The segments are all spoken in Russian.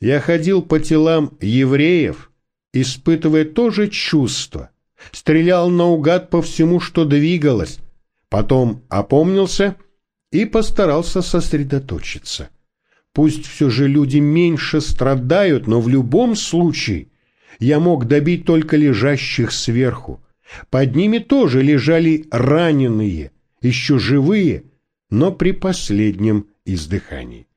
Я ходил по телам евреев, испытывая то же чувство, стрелял наугад по всему, что двигалось, потом опомнился и постарался сосредоточиться. Пусть все же люди меньше страдают, но в любом случае я мог добить только лежащих сверху. Под ними тоже лежали раненые, еще живые, но при последнем издыхании.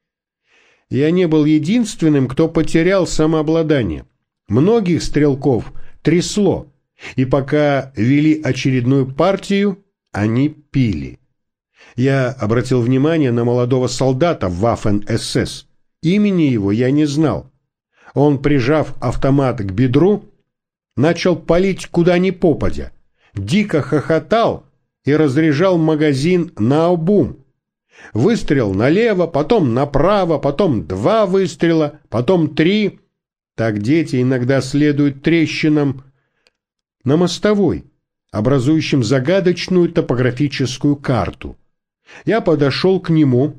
Я не был единственным, кто потерял самообладание. Многих стрелков трясло, и пока вели очередную партию, они пили. Я обратил внимание на молодого солдата в Waffen-СС. Имени его я не знал. Он, прижав автомат к бедру, начал палить куда ни попадя, дико хохотал и разряжал магазин на обум. Выстрел налево, потом направо, потом два выстрела, потом три. Так дети иногда следуют трещинам на мостовой, образующим загадочную топографическую карту. Я подошел к нему,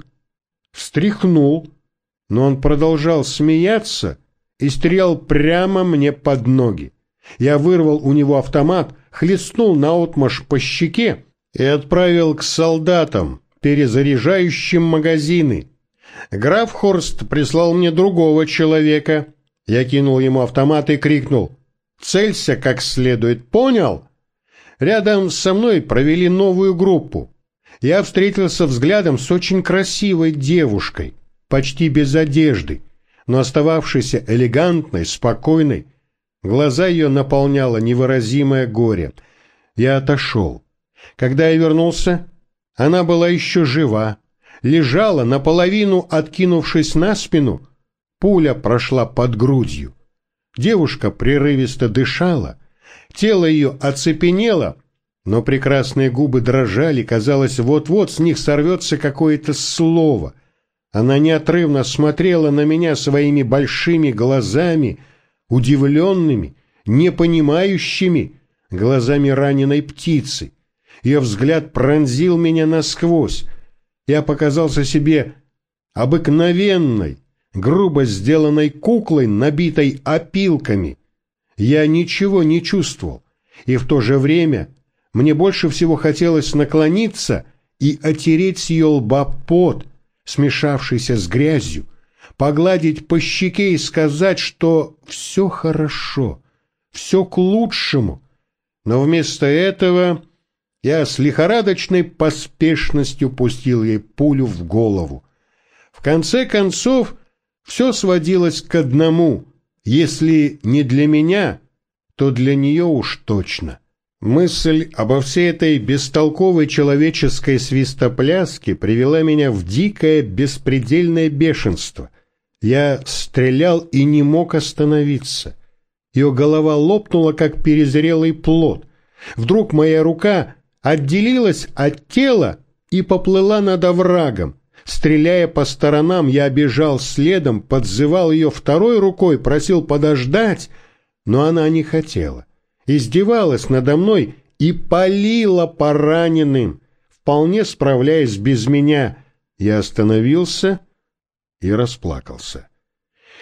встряхнул, но он продолжал смеяться и стрелял прямо мне под ноги. Я вырвал у него автомат, хлестнул наотмашь по щеке и отправил к солдатам, перезаряжающим магазины. Граф Хорст прислал мне другого человека. Я кинул ему автомат и крикнул «Целься как следует, понял?» Рядом со мной провели новую группу. Я встретился взглядом с очень красивой девушкой, почти без одежды, но остававшейся элегантной, спокойной. Глаза ее наполняло невыразимое горе. Я отошел. Когда я вернулся, она была еще жива, лежала наполовину, откинувшись на спину. Пуля прошла под грудью. Девушка прерывисто дышала, тело ее оцепенело, но прекрасные губы дрожали, казалось, вот-вот с них сорвется какое-то слово. Она неотрывно смотрела на меня своими большими глазами, удивленными, непонимающими, глазами раненой птицы. Ее взгляд пронзил меня насквозь. Я показался себе обыкновенной, грубо сделанной куклой, набитой опилками. Я ничего не чувствовал, и в то же время мне больше всего хотелось наклониться и отереть с ее лба пот, смешавшийся с грязью, погладить по щеке и сказать, что все хорошо, все к лучшему. Но вместо этого я с лихорадочной поспешностью пустил ей пулю в голову. В конце концов, все сводилось к одному. Если не для меня, то для нее уж точно. Мысль обо всей этой бестолковой человеческой свистопляске привела меня в дикое беспредельное бешенство. Я стрелял и не мог остановиться. Ее голова лопнула, как перезрелый плод. Вдруг моя рука отделилась от тела и поплыла над оврагом. Стреляя по сторонам, я бежал следом, подзывал ее второй рукой, просил подождать, но она не хотела издевалась надо мной и палила по вполне справляясь без меня. Я остановился и расплакался.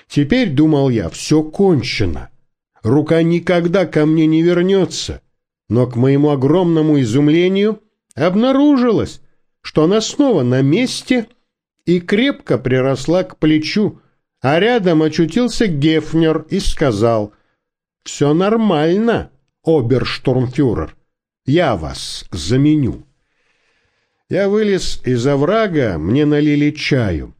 Теперь, думал я, все кончено. Рука никогда ко мне не вернется. Но к моему огромному изумлению обнаружилось, что она снова на месте и крепко приросла к плечу, а рядом очутился Гефнер и сказал «Все нормально, оберштурмфюрер. Я вас заменю. Я вылез из оврага, мне налили чаю.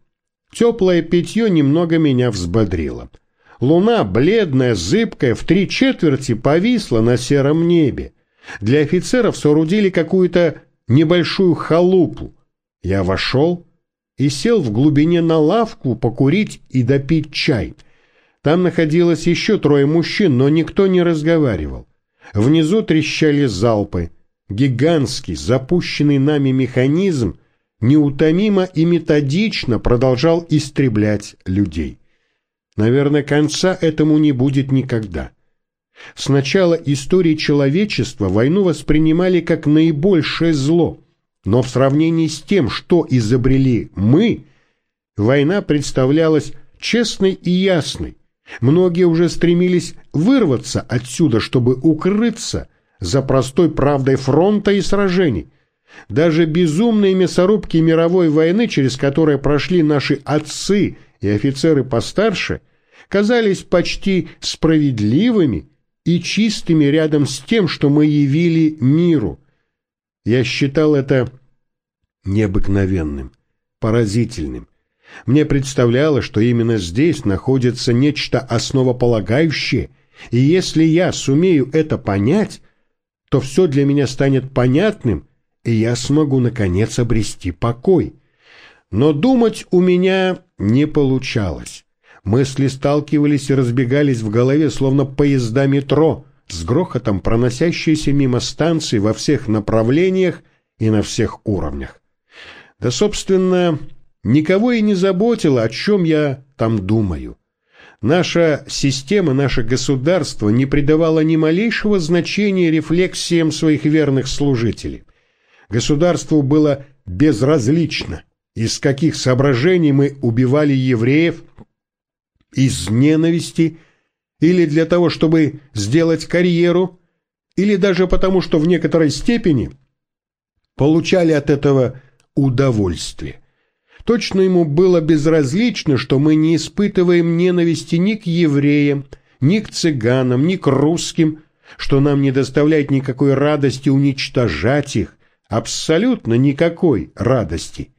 Теплое питье немного меня взбодрило. Луна, бледная, зыбкая, в три четверти повисла на сером небе. Для офицеров соорудили какую-то небольшую халупу. Я вошел и сел в глубине на лавку покурить и допить чай. Там находилось еще трое мужчин, но никто не разговаривал. Внизу трещали залпы. Гигантский, запущенный нами механизм неутомимо и методично продолжал истреблять людей. Наверное, конца этому не будет никогда. С начала истории человечества войну воспринимали как наибольшее зло, но в сравнении с тем, что изобрели мы, война представлялась честной и ясной. Многие уже стремились вырваться отсюда, чтобы укрыться за простой правдой фронта и сражений. Даже безумные мясорубки мировой войны, через которые прошли наши отцы и офицеры постарше, казались почти справедливыми и чистыми рядом с тем, что мы явили миру. Я считал это необыкновенным, поразительным. Мне представлялось, что именно здесь находится нечто основополагающее, и если я сумею это понять, то все для меня станет понятным, и я смогу, наконец, обрести покой. Но думать у меня не получалось. Мысли сталкивались и разбегались в голове, словно поезда метро, с грохотом проносящиеся мимо станций во всех направлениях и на всех уровнях. Да, собственно, никого и не заботило, о чем я там думаю. Наша система, наше государство не придавало ни малейшего значения рефлексиям своих верных служителей. Государству было безразлично, из каких соображений мы убивали евреев, из ненависти или для того, чтобы сделать карьеру, или даже потому, что в некоторой степени получали от этого удовольствие. Точно ему было безразлично, что мы не испытываем ненависти ни к евреям, ни к цыганам, ни к русским, что нам не доставляет никакой радости уничтожать их, абсолютно никакой радости.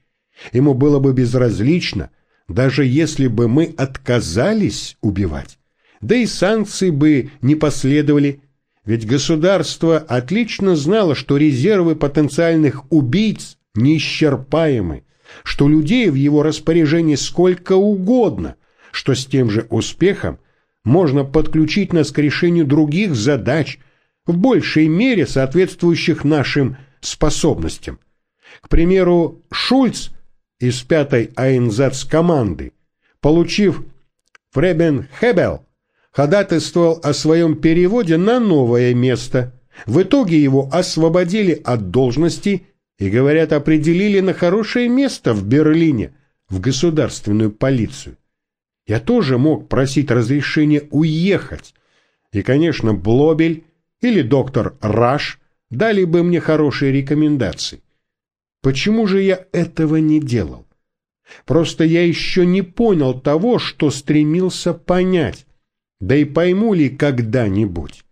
Ему было бы безразлично, даже если бы мы отказались убивать. Да и санкции бы не последовали, ведь государство отлично знало, что резервы потенциальных убийц неисчерпаемы, что людей в его распоряжении сколько угодно, что с тем же успехом можно подключить нас к решению других задач, в большей мере соответствующих нашим способностям. К примеру, Шульц из пятой Айнзац команды, получив Фребен Хебел, ходатайствовал о своем переводе на новое место. В итоге его освободили от должности и, говорят, определили на хорошее место в Берлине, в государственную полицию. Я тоже мог просить разрешения уехать. И, конечно, Блобель или доктор Раш дали бы мне хорошие рекомендации. Почему же я этого не делал? Просто я еще не понял того, что стремился понять, да и пойму ли когда-нибудь.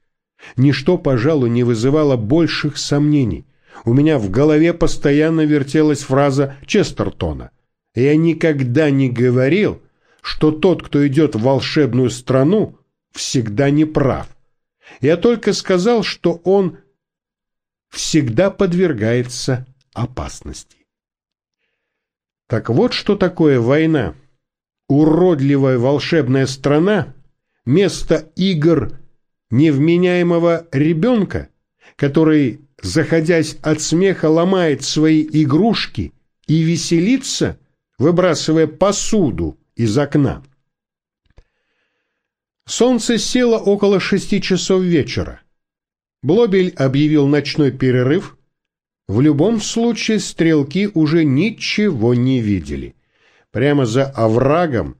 Ничто, пожалуй, не вызывало больших сомнений. У меня в голове постоянно вертелась фраза Честертона. Я никогда не говорил, что тот, кто идет в волшебную страну, всегда не прав. Я только сказал, что он всегда подвергается опасности. Так вот, что такое война. Уродливая волшебная страна, место игр невменяемого ребенка, который заходясь от смеха, ломает свои игрушки и веселится, выбрасывая посуду из окна. Солнце село около шести часов вечера. Блобель объявил ночной перерыв. В любом случае стрелки уже ничего не видели. Прямо за оврагом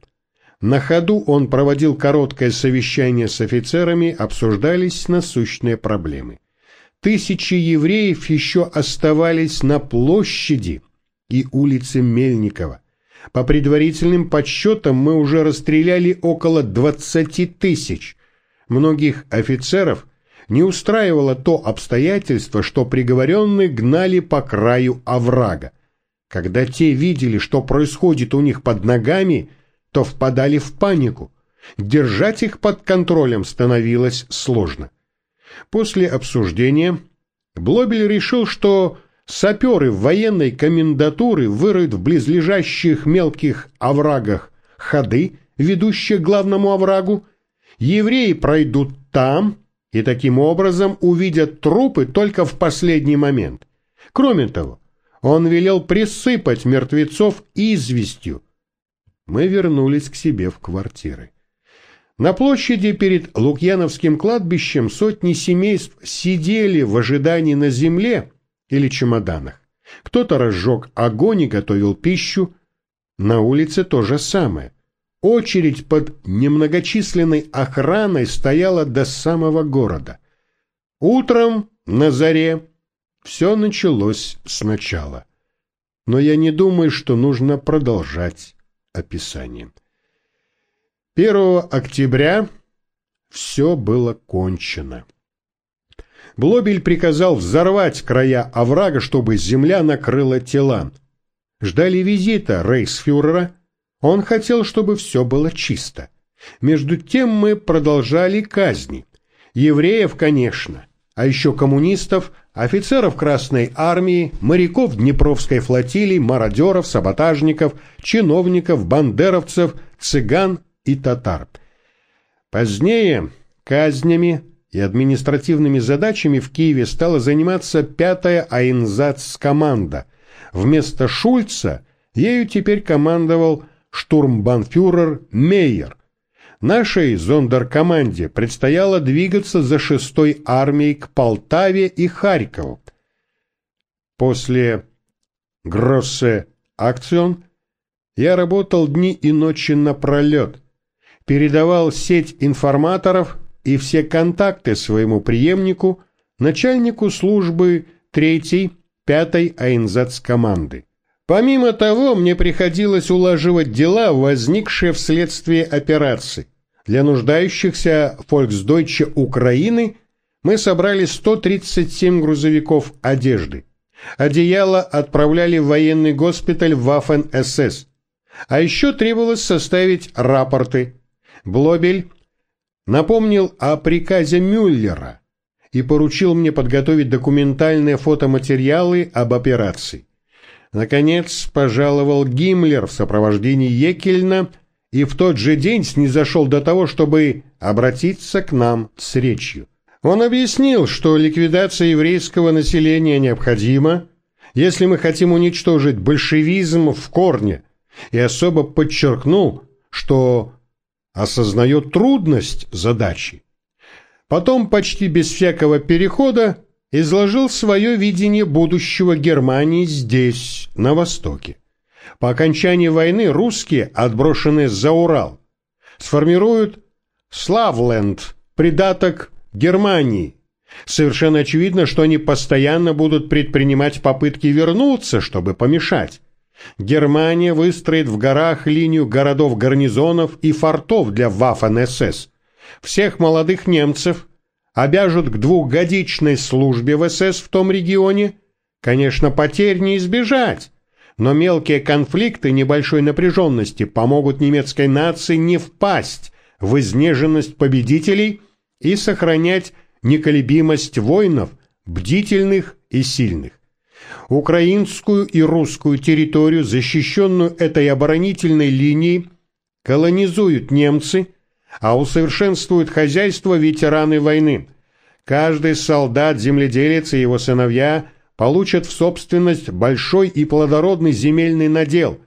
на ходу он проводил короткое совещание с офицерами, обсуждались насущные проблемы тысячи евреев еще оставались на площади и улице Мельникова. По предварительным подсчетам мы уже расстреляли около 20 тысяч. Многих офицеров не устраивало то обстоятельство, что приговоренные гнали по краю оврага. Когда те видели, что происходит у них под ногами, то впадали в панику. Держать их под контролем становилось сложно. После обсуждения Блобель решил, что саперы военной комендатуры выроют в близлежащих мелких оврагах ходы, ведущие к главному оврагу, евреи пройдут там и таким образом увидят трупы только в последний момент. Кроме того, он велел присыпать мертвецов известью. Мы вернулись к себе в квартиры. На площади перед Лукьяновским кладбищем сотни семейств сидели в ожидании на земле или чемоданах. Кто-то разжег огонь и готовил пищу. На улице то же самое. Очередь под немногочисленной охраной стояла до самого города. Утром на заре все началось сначала. Но я не думаю, что нужно продолжать описание. 1 октября все было кончено. Блобель приказал взорвать края оврага, чтобы земля накрыла тела. Ждали визита рейхсфюрера. Он хотел, чтобы все было чисто. Между тем мы продолжали казни. Евреев, конечно, а еще коммунистов, офицеров Красной Армии, моряков Днепровской флотилии, мародеров, саботажников, чиновников, бандеровцев, цыган и татар. Позднее казнями и административными задачами в Киеве стала заниматься пятая Айнзац-команда. Вместо Шульца ею теперь командовал штурмбанфюрер Мейер. Нашей зондеркоманде предстояло двигаться за шестой армией к Полтаве и Харькову. После Гроссе Акцион я работал дни и ночи напролет, передавал сеть информаторов и все контакты своему преемнику, начальнику службы 3-й, 5-й АНЗ команды. Помимо того, мне приходилось улаживать дела, возникшие вследствие операции. Для нуждающихся Volksdeutsche Украины мы собрали 137 грузовиков одежды. Одеяло отправляли в военный госпиталь Waffen-СС. А еще требовалось составить рапорты. Блобель напомнил о приказе Мюллера и поручил мне подготовить документальные фотоматериалы об операции. Наконец пожаловал Гиммлер в сопровождении Екельна и в тот же день снизошел до того, чтобы обратиться к нам с речью. Он объяснил, что ликвидация еврейского населения необходима, если мы хотим уничтожить большевизм в корне, и особо подчеркнул, что осознает трудность задачи. Потом почти без всякого перехода изложил свое видение будущего Германии здесь, на Востоке. По окончании войны русские, отброшенные за Урал, сформируют Славленд, придаток Германии. Совершенно очевидно, что они постоянно будут предпринимать попытки вернуться, чтобы помешать. Германия выстроит в горах линию городов-гарнизонов и фортов для Waffen-СС. Всех молодых немцев обяжут к двухгодичной службе в СС в том регионе. Конечно, потерь не избежать, но мелкие конфликты небольшой напряженности помогут немецкой нации не впасть в изнеженность победителей и сохранять неколебимость воинов, бдительных и сильных. Украинскую и русскую территорию, защищенную этой оборонительной линией, колонизуют немцы, а усовершенствуют хозяйство ветераны войны. Каждый солдат, земледелец и его сыновья получат в собственность большой и плодородный земельный надел.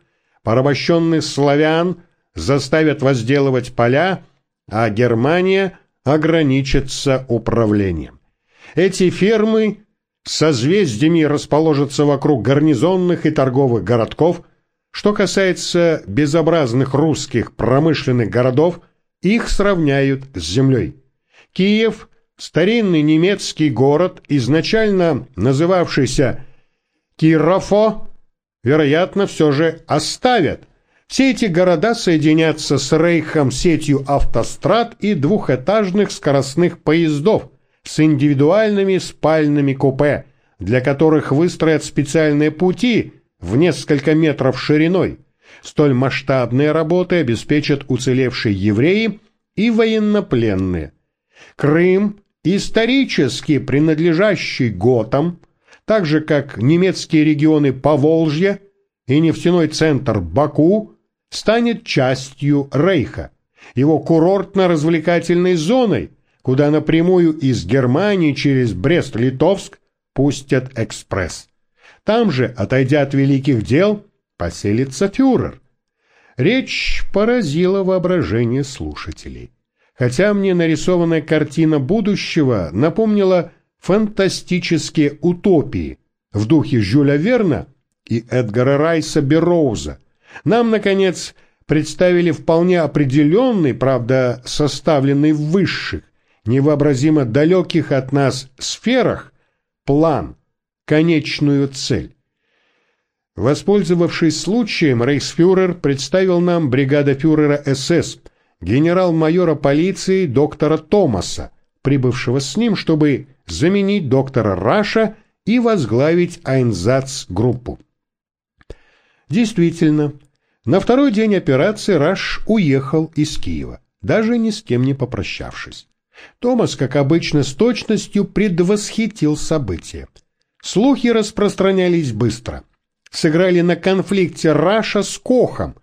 Порабощенных славян заставят возделывать поля, а Германия ограничится управлением. Эти фермы созвездиями расположатся вокруг гарнизонных и торговых городков. Что касается безобразных русских промышленных городов, их сравняют с землей. Киев – старинный немецкий город, изначально называвшийся Кирофо, вероятно, все же оставят. Все эти города соединятся с Рейхом сетью автострад и двухэтажных скоростных поездов, с индивидуальными спальными купе, для которых выстроят специальные пути в несколько метров шириной. Столь масштабные работы обеспечат уцелевшие евреи и военнопленные. Крым, исторически принадлежащий готам, так же как немецкие регионы Поволжья и нефтяной центр Баку, станет частью Рейха, его курортно-развлекательной зоной – куда напрямую из Германии через Брест-Литовск пустят экспресс. Там же, отойдя от великих дел, поселится фюрер. Речь поразила воображение слушателей. Хотя мне нарисованная картина будущего напомнила фантастические утопии в духе Жюля Верна и Эдгара Райса Берроуза, нам, наконец, представили вполне определенный, правда, составленный в высших, невообразимо далеких от нас сферах, план, конечную цель. Воспользовавшись случаем, рейхсфюрер представил нам бригада фюрера СС, генерал-майора полиции доктора Томаса, прибывшего с ним, чтобы заменить доктора Раша и возглавить Айнзац-группу. Действительно, на второй день операции Раш уехал из Киева, даже ни с кем не попрощавшись. Томас, как обычно, с точностью предвосхитил события. Слухи распространялись быстро. Сыграли на конфликте Раша с Кохом,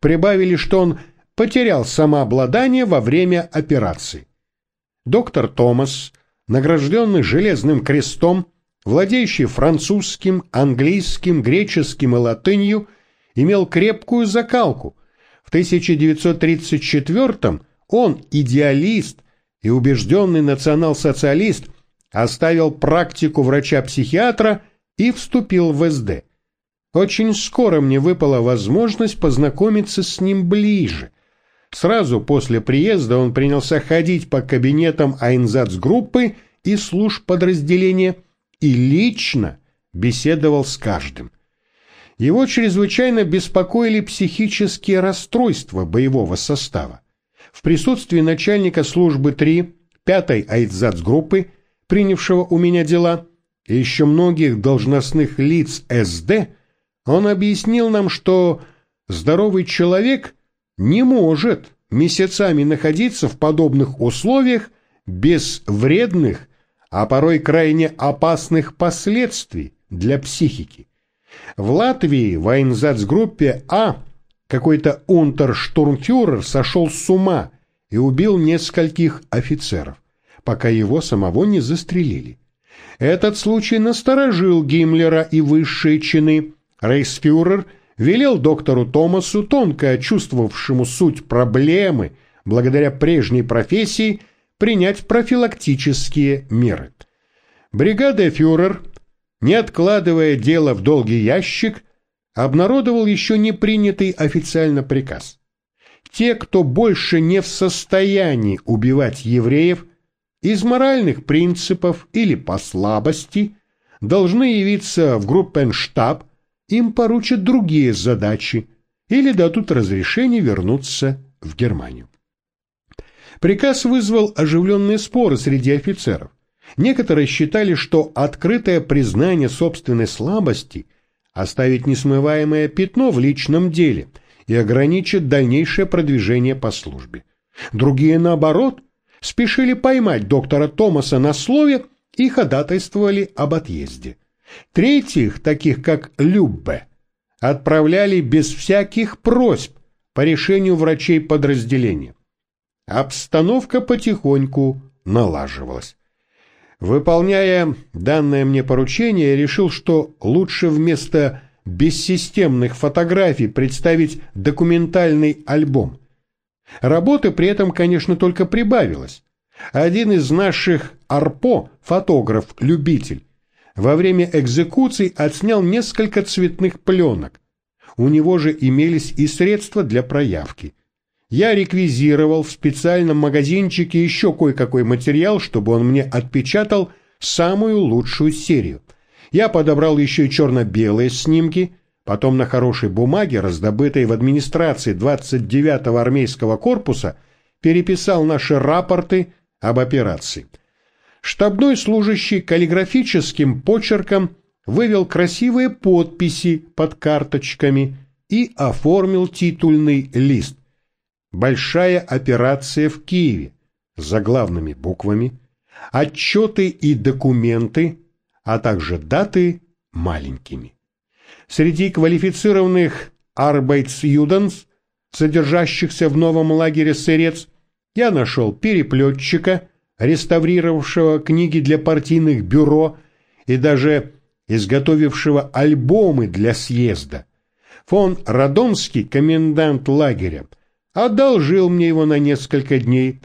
прибавили, что он потерял самообладание во время операции. Доктор Томас, награжденный железным крестом, владеющий французским, английским, греческим и латынью, имел крепкую закалку. В 1934 он, идеалист и убежденный национал-социалист, оставил практику врача-психиатра и вступил в СД. Очень скоро мне выпала возможность познакомиться с ним ближе. Сразу после приезда он принялся ходить по кабинетам Айнзац-группы и служб подразделения и лично беседовал с каждым. Его чрезвычайно беспокоили психические расстройства боевого состава. В присутствии начальника службы 3 пятой Айнзац-группы, принявшего у меня дела, и еще многих должностных лиц СД, он объяснил нам, что здоровый человек не может месяцами находиться в подобных условиях без вредных, а порой крайне опасных последствий для психики. В Латвии в Айнзацгруппе А какой-то унтерштурмфюрер сошел с ума и убил нескольких офицеров, пока его самого не застрелили. Этот случай насторожил Гиммлера и высшие чины, Рейхсфюрер велел доктору Томасу, тонко чувствовавшему суть проблемы, благодаря прежней профессии, принять профилактические меры. Бригада фюрер, не откладывая дело в долгий ящик, обнародовал еще не принятый официально приказ. Те, кто больше не в состоянии убивать евреев, из моральных принципов или по слабости, должны явиться в группенштаб им поручат другие задачи или дадут разрешение вернуться в Германию. Приказ вызвал оживленные споры среди офицеров. Некоторые считали, что открытое признание собственной слабости оставит несмываемое пятно в личном деле и ограничит дальнейшее продвижение по службе. Другие, наоборот, спешили поймать доктора Томаса на слове и ходатайствовали об отъезде. Третьих, таких как Люббе, отправляли без всяких просьб по решению врачей подразделения. Обстановка потихоньку налаживалась. Выполняя данное мне поручение, я решил, что лучше вместо бессистемных фотографий представить документальный альбом. Работы при этом, конечно, только прибавилось. Один из наших АРПО, фотограф-любитель, во время экзекуций отснял несколько цветных пленок. У него же имелись и средства для проявки. Я реквизировал в специальном магазинчике еще кое-какой материал, чтобы он мне отпечатал самую лучшую серию. Я подобрал еще и черно-белые снимки, потом на хорошей бумаге, раздобытой в администрации 29-го армейского корпуса, переписал наши рапорты об операции – штабной служащий каллиграфическим почерком вывел красивые подписи под карточками и оформил титульный лист. Большая операция в Киеве с заглавными буквами, отчеты и документы, а также даты маленькими. Среди квалифицированных Arbeitsjudens, содержащихся в новом лагере сырец, я нашел переплетчика, реставрировавшего книги для партийных бюро и даже изготовившего альбомы для съезда. Фон Радонский, комендант лагеря, одолжил мне его на несколько дней.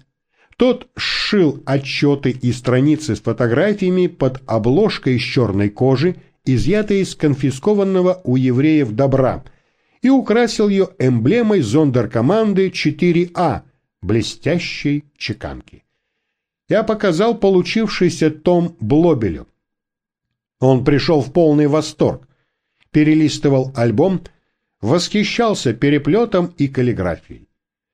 Тот сшил отчеты и страницы с фотографиями под обложкой из черной кожи, изъятой из конфискованного у евреев добра, и украсил ее эмблемой зондеркоманды 4А блестящей чеканки. Я показал получившийся том Блобелю. Он пришел в полный восторг, перелистывал альбом, восхищался переплетом и каллиграфией.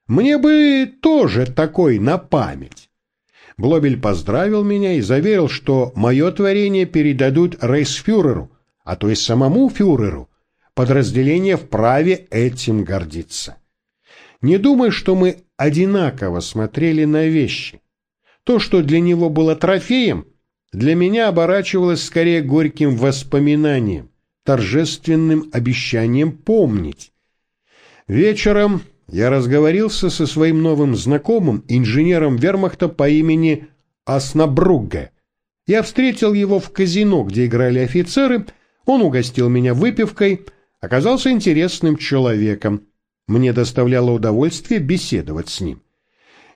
Мне бы тоже такой на память. Блобель поздравил меня и заверил, что мое творение передадут рейсфюреру, а то и самому фюреру. Подразделение вправе этим гордиться. Не думай, что мы одинаково смотрели на вещи. То, что для него было трофеем, для меня оборачивалось скорее горьким воспоминанием, торжественным обещанием помнить. Вечером я разговорился со своим новым знакомым, инженером вермахта по имени Аснабругге. Я встретил его в казино, где играли офицеры, он угостил меня выпивкой, оказался интересным человеком. Мне доставляло удовольствие беседовать с ним.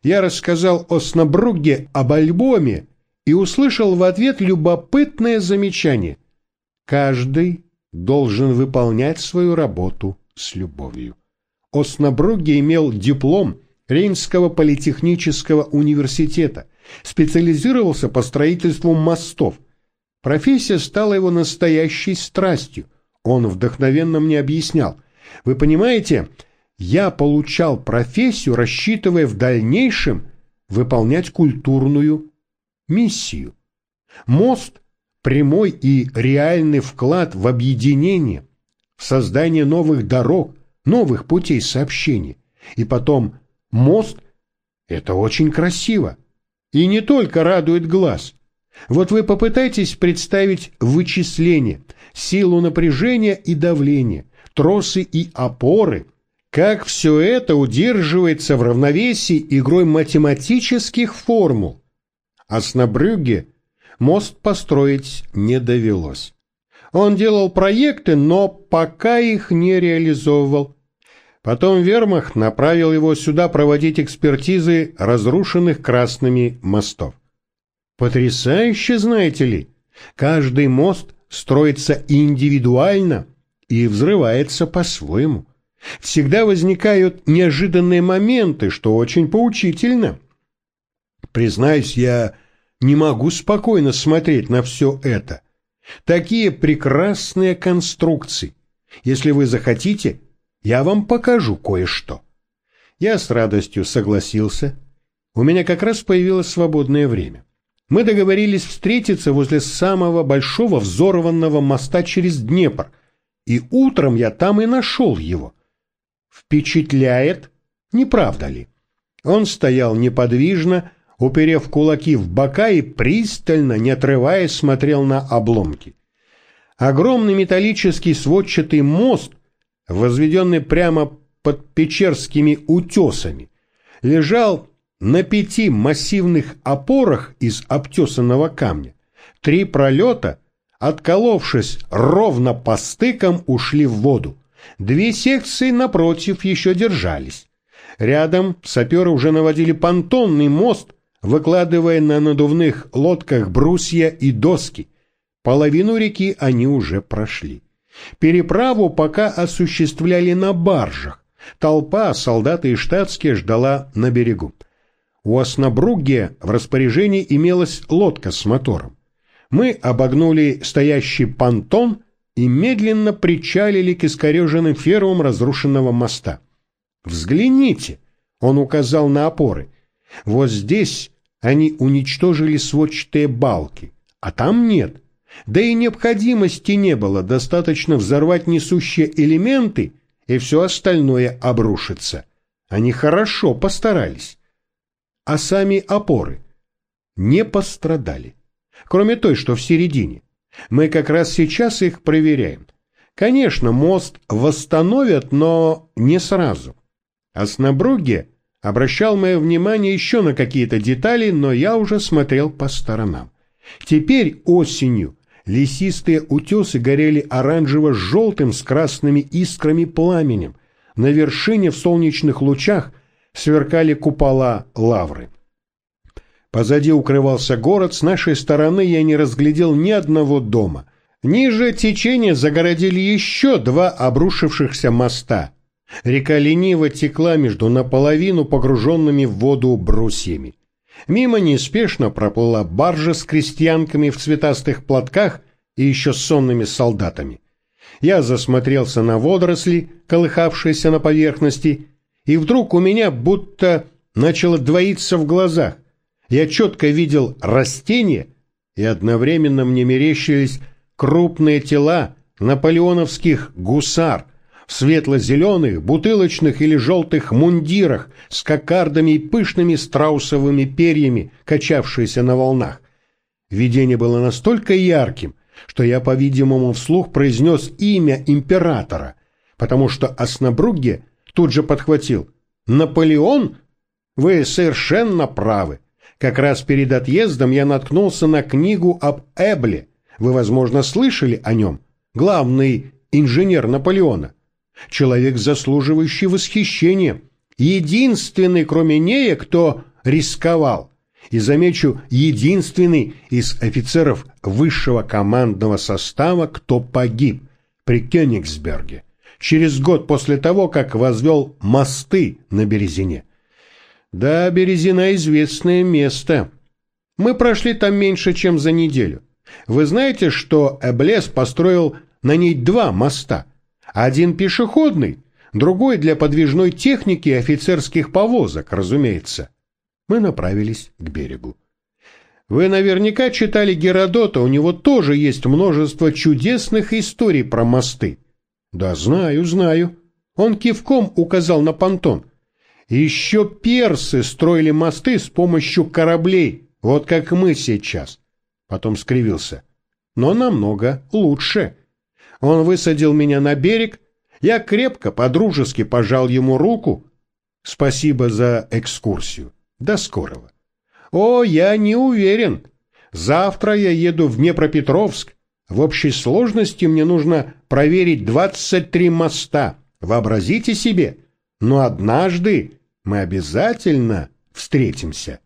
Я рассказал Оснабругге об альбоме и услышал в ответ любопытное замечание. Каждый должен выполнять свою работу с любовью. Оснабругге имел диплом Рейнского политехнического университета, специализировался по строительству мостов. Профессия стала его настоящей страстью. Он вдохновенно мне объяснял. Вы понимаете, я получал профессию, рассчитывая в дальнейшем выполнять культурную миссию. Мост – прямой и реальный вклад в объединение, в создание новых дорог, новых путей сообщения. И потом мост – это очень красиво. И не только радует глаз. Вот вы попытайтесь представить вычисление, силу напряжения и давления, тросы и опоры, как все это удерживается в равновесии игрой математических формул. А с Набрюгге мост построить не довелось. Он делал проекты, но пока их не реализовывал. Потом Вермахт направил его сюда проводить экспертизы разрушенных красными мостов. Потрясающе, знаете ли, каждый мост строится индивидуально и взрывается по-своему. Всегда возникают неожиданные моменты, что очень поучительно. Признаюсь, я не могу спокойно смотреть на все это. Такие прекрасные конструкции. Если вы захотите, я вам покажу кое-что. Я с радостью согласился. У меня как раз появилось свободное время. Мы договорились встретиться возле самого большого взорванного моста через Днепр, и утром я там и нашел его. Впечатляет, не правда ли? Он стоял неподвижно, уперев кулаки в бока и пристально, не отрываясь, смотрел на обломки. Огромный металлический сводчатый мост, возведенный прямо под Печерскими утесами, лежал на пяти массивных опорах из обтесанного камня. Три пролета, отколовшись ровно по стыкам, ушли в воду. Две секции напротив еще держались. Рядом саперы уже наводили понтонный мост, выкладывая на надувных лодках брусья и доски. Половину реки они уже прошли. Переправу пока осуществляли на баржах. Толпа, солдаты и штатские ждала на берегу. У Оснобругге в распоряжении имелась лодка с мотором. Мы обогнули стоящий понтон и медленно причалили к искореженным фермам разрушенного моста. «Взгляните!» — он указал на опоры. «Вот здесь они уничтожили сводчатые балки, а там нет. Да и необходимости не было, достаточно взорвать несущие элементы, и все остальное обрушится. Они хорошо постарались. А сами опоры не пострадали, кроме той, что в середине. Мы как раз сейчас их проверяем. Конечно, мост восстановят, но не сразу. Оснобруге обращал мое внимание еще на какие-то детали, но я уже смотрел по сторонам. Теперь осенью лесистые утесы горели оранжево-желтым с красными искрами пламенем. На вершине в солнечных лучах сверкали купола лавры. Позади укрывался город, с нашей стороны я не разглядел ни одного дома. Ниже течения загородили еще два обрушившихся моста. Река лениво текла между наполовину погруженными в воду брусьями. Мимо неспешно проплыла баржа с крестьянками в цветастых платках и еще сонными солдатами. Я засмотрелся на водоросли, колыхавшиеся на поверхности, и вдруг у меня будто начало двоиться в глазах. Я четко видел растения, и одновременно мне мерещились крупные тела наполеоновских гусар в светло-зеленых, бутылочных или желтых мундирах с кокардами и пышными страусовыми перьями, качавшиеся на волнах. Видение было настолько ярким, что я, по-видимому, вслух произнес имя императора, потому что Оснобругге тут же подхватил «Наполеон? Вы совершенно правы. Как раз перед отъездом я наткнулся на книгу об Эбле. Вы, возможно, слышали о нем. Главный инженер Наполеона. Человек, заслуживающий восхищения. Единственный, кроме нея, кто рисковал. И, замечу, единственный из офицеров высшего командного состава, кто погиб при Кёнигсберге через год после того, как возвел мосты на Березине. Да, Березина – известное место. Мы прошли там меньше, чем за неделю. Вы знаете, что Эблес построил на ней два моста. Один пешеходный, другой для подвижной техники и офицерских повозок, разумеется. Мы направились к берегу. Вы наверняка читали Геродота, у него тоже есть множество чудесных историй про мосты. Да, знаю, знаю. Он кивком указал на понтон. Еще персы строили мосты с помощью кораблей, вот как мы сейчас. Потом скривился. Но намного лучше. Он высадил меня на берег, я крепко, подружески пожал ему руку. Спасибо за экскурсию. До скорого. О, я не уверен. Завтра я еду в Днепропетровск. В общей сложности мне нужно проверить 23 моста. Вообразите себе. Но однажды мы обязательно встретимся.